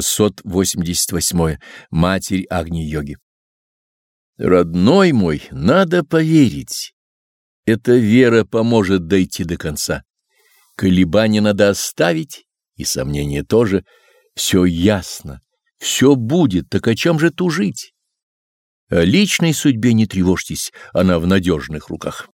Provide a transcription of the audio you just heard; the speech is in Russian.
688. Матерь Агни-йоги. Родной мой, надо поверить. Эта вера поможет дойти до конца. Колебания надо оставить, и сомнения тоже. Все ясно, все будет, так о чем же тужить? О личной судьбе не тревожьтесь, она в надежных руках.